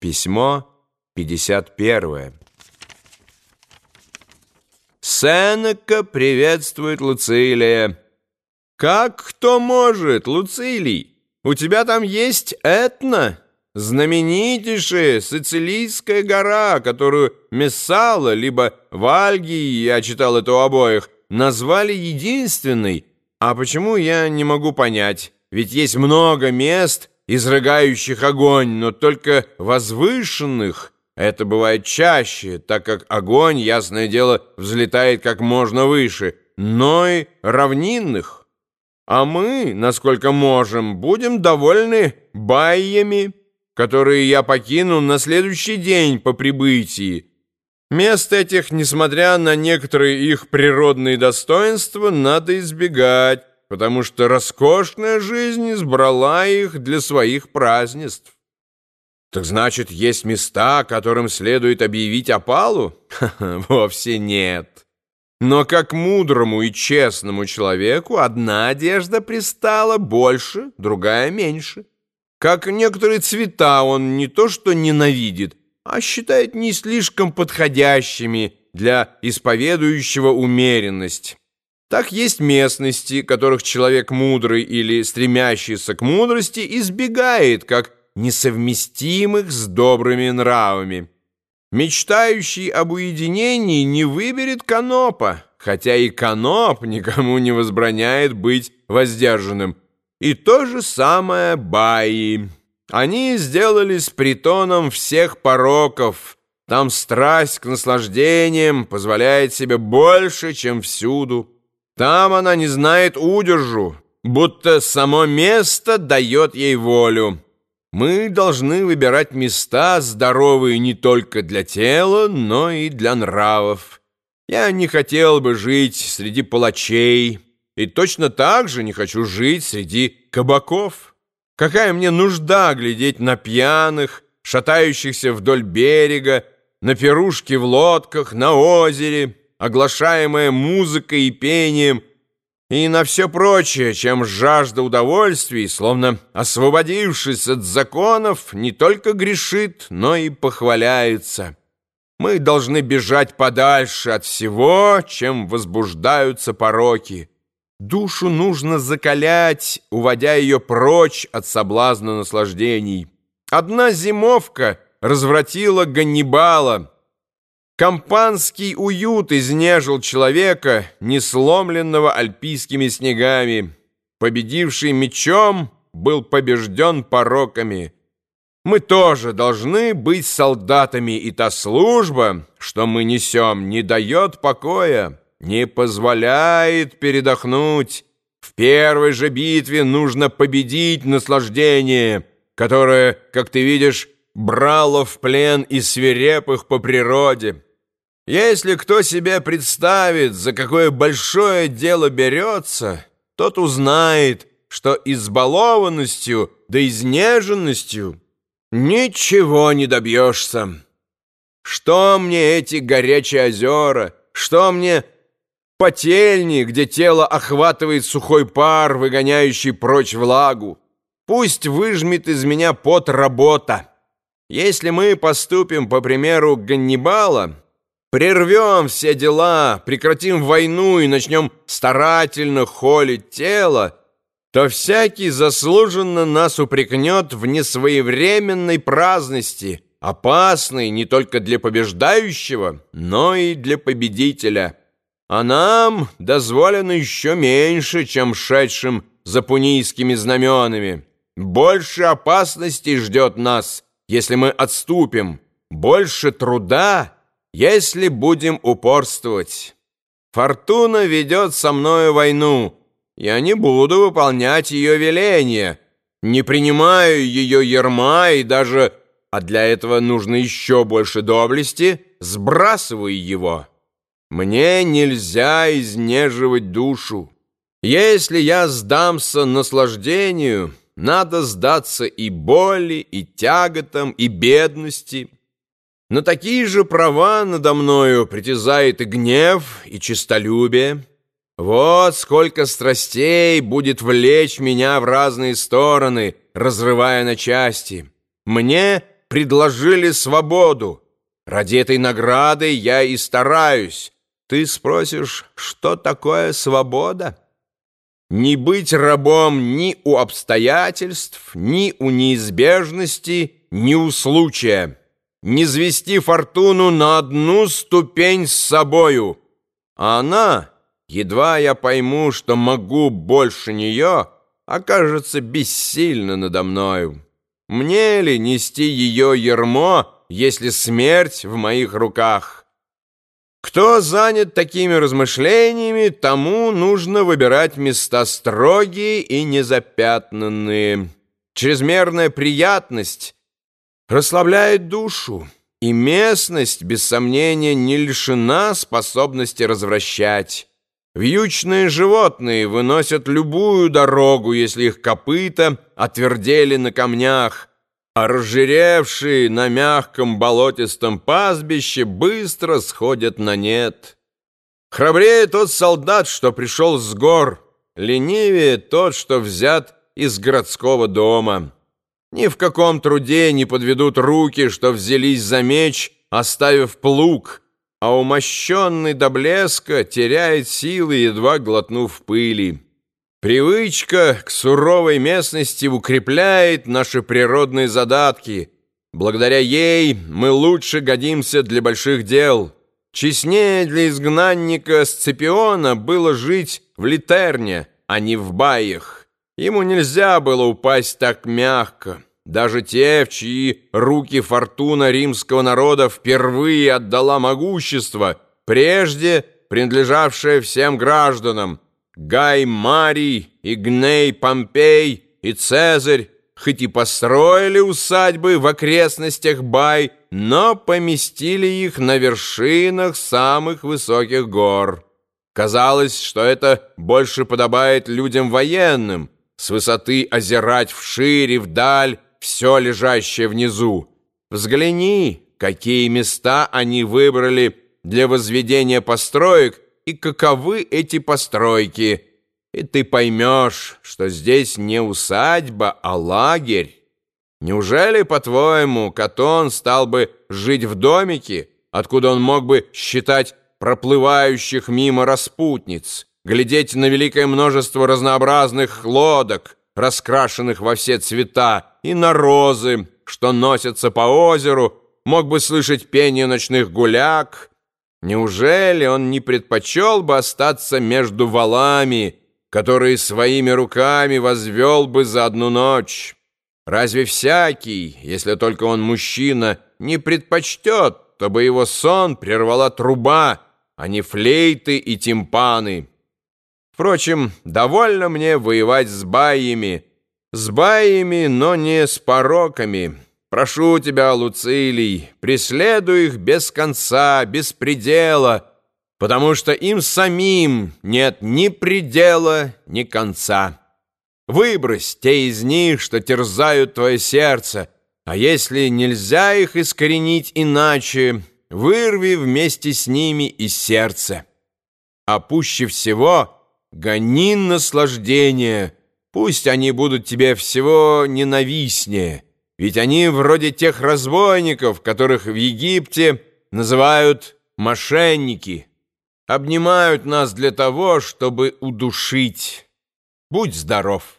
Письмо 51. Сенека приветствует Луцилия. «Как кто может, Луцилий? У тебя там есть Этна, знаменитейшая Сицилийская гора, которую Мессала, либо Вальгий, я читал это у обоих, назвали единственной. А почему, я не могу понять, ведь есть много мест, изрыгающих огонь, но только возвышенных. Это бывает чаще, так как огонь, ясное дело, взлетает как можно выше, но и равнинных. А мы, насколько можем, будем довольны байями, которые я покину на следующий день по прибытии. Мест этих, несмотря на некоторые их природные достоинства, надо избегать, потому что роскошная жизнь избрала их для своих празднеств. Так значит, есть места, которым следует объявить опалу? Ха вовсе нет. Но как мудрому и честному человеку одна одежда пристала больше, другая меньше. Как некоторые цвета он не то что ненавидит, а считает не слишком подходящими для исповедующего умеренность. Так есть местности, которых человек мудрый или стремящийся к мудрости избегает, как несовместимых с добрыми нравами. Мечтающий об уединении не выберет канопа, хотя и каноп никому не возбраняет быть воздержанным. И то же самое баи. Они сделались притоном всех пороков. Там страсть к наслаждениям позволяет себе больше, чем всюду. Там она не знает удержу, будто само место дает ей волю. Мы должны выбирать места, здоровые не только для тела, но и для нравов. Я не хотел бы жить среди палачей, и точно так же не хочу жить среди кабаков. Какая мне нужда глядеть на пьяных, шатающихся вдоль берега, на пирушки в лодках, на озере, оглашаемая музыкой и пением, и на все прочее, чем жажда удовольствий, словно освободившись от законов, не только грешит, но и похваляется. Мы должны бежать подальше от всего, чем возбуждаются пороки. Душу нужно закалять, уводя ее прочь от соблазна наслаждений. Одна зимовка развратила Ганнибала — Компанский уют изнежил человека, не сломленного альпийскими снегами. Победивший мечом был побежден пороками. Мы тоже должны быть солдатами, и та служба, что мы несем, не дает покоя, не позволяет передохнуть. В первой же битве нужно победить наслаждение, которое, как ты видишь, брало в плен и свирепых по природе. Если кто себе представит, за какое большое дело берется, тот узнает, что избалованностью да изнеженностью ничего не добьешься. Что мне эти горячие озера, что мне потельни, где тело охватывает сухой пар, выгоняющий прочь влагу? Пусть выжмет из меня пот работа. Если мы поступим по примеру Ганнибала, Прервем все дела, прекратим войну и начнем старательно холить тело, то всякий заслуженно нас упрекнет в несвоевременной праздности, опасной не только для побеждающего, но и для победителя. А нам дозволено еще меньше, чем шедшим за пунийскими знаменами. Больше опасностей ждет нас, если мы отступим, больше труда — если будем упорствовать. Фортуна ведет со мною войну. Я не буду выполнять ее веления, не принимаю ее ерма и даже, а для этого нужно еще больше доблести, сбрасываю его. Мне нельзя изнеживать душу. Если я сдамся наслаждению, надо сдаться и боли, и тяготам, и бедности, на такие же права надо мною притязает и гнев, и честолюбие. Вот сколько страстей будет влечь меня в разные стороны, разрывая на части. Мне предложили свободу. Ради этой награды я и стараюсь. Ты спросишь, что такое свобода? Не быть рабом ни у обстоятельств, ни у неизбежности, ни у случая. Не звести фортуну на одну ступень с собою. А она, едва я пойму, что могу больше нее, окажется бессильна надо мною. Мне ли нести ее ермо, если смерть в моих руках? Кто занят такими размышлениями, тому нужно выбирать места строгие и незапятнанные. Чрезмерная приятность расслабляет душу, и местность, без сомнения, не лишена способности развращать. Вьючные животные выносят любую дорогу, если их копыта отвердели на камнях, а разжиревшие на мягком болотистом пастбище быстро сходят на нет. Храбрее тот солдат, что пришел с гор, ленивее тот, что взят из городского дома. Ни в каком труде не подведут руки, что взялись за меч, оставив плуг, а умощенный до блеска теряет силы, едва глотнув пыли. Привычка к суровой местности укрепляет наши природные задатки. Благодаря ей мы лучше годимся для больших дел. Честнее для изгнанника Сципиона было жить в Литерне, а не в Баях. Ему нельзя было упасть так мягко. Даже те, в чьи руки фортуна римского народа впервые отдала могущество, прежде принадлежавшее всем гражданам, Гай Марий, Игней Помпей и Цезарь хоть и построили усадьбы в окрестностях Бай, но поместили их на вершинах самых высоких гор. Казалось, что это больше подобает людям военным, с высоты озирать вширь и вдаль все лежащее внизу. Взгляни, какие места они выбрали для возведения построек, и каковы эти постройки, и ты поймешь, что здесь не усадьба, а лагерь. Неужели, по-твоему, Катон стал бы жить в домике, откуда он мог бы считать проплывающих мимо распутниц, глядеть на великое множество разнообразных лодок, раскрашенных во все цвета, и на розы, что носятся по озеру, мог бы слышать пение ночных гуляк, Неужели он не предпочел бы остаться между валами, которые своими руками возвел бы за одну ночь? Разве всякий, если только он мужчина, не предпочтет, чтобы его сон прервала труба, а не флейты и тимпаны? Впрочем, довольно мне воевать с баями, с баями, но не с пороками». Прошу тебя, Луцилий, преследуй их без конца, без предела, потому что им самим нет ни предела, ни конца. Выбрось те из них, что терзают твое сердце, а если нельзя их искоренить иначе, вырви вместе с ними и сердце. А пуще всего гони наслаждение, пусть они будут тебе всего ненавистнее, ведь они вроде тех разбойников, которых в Египте называют мошенники, обнимают нас для того, чтобы удушить. Будь здоров!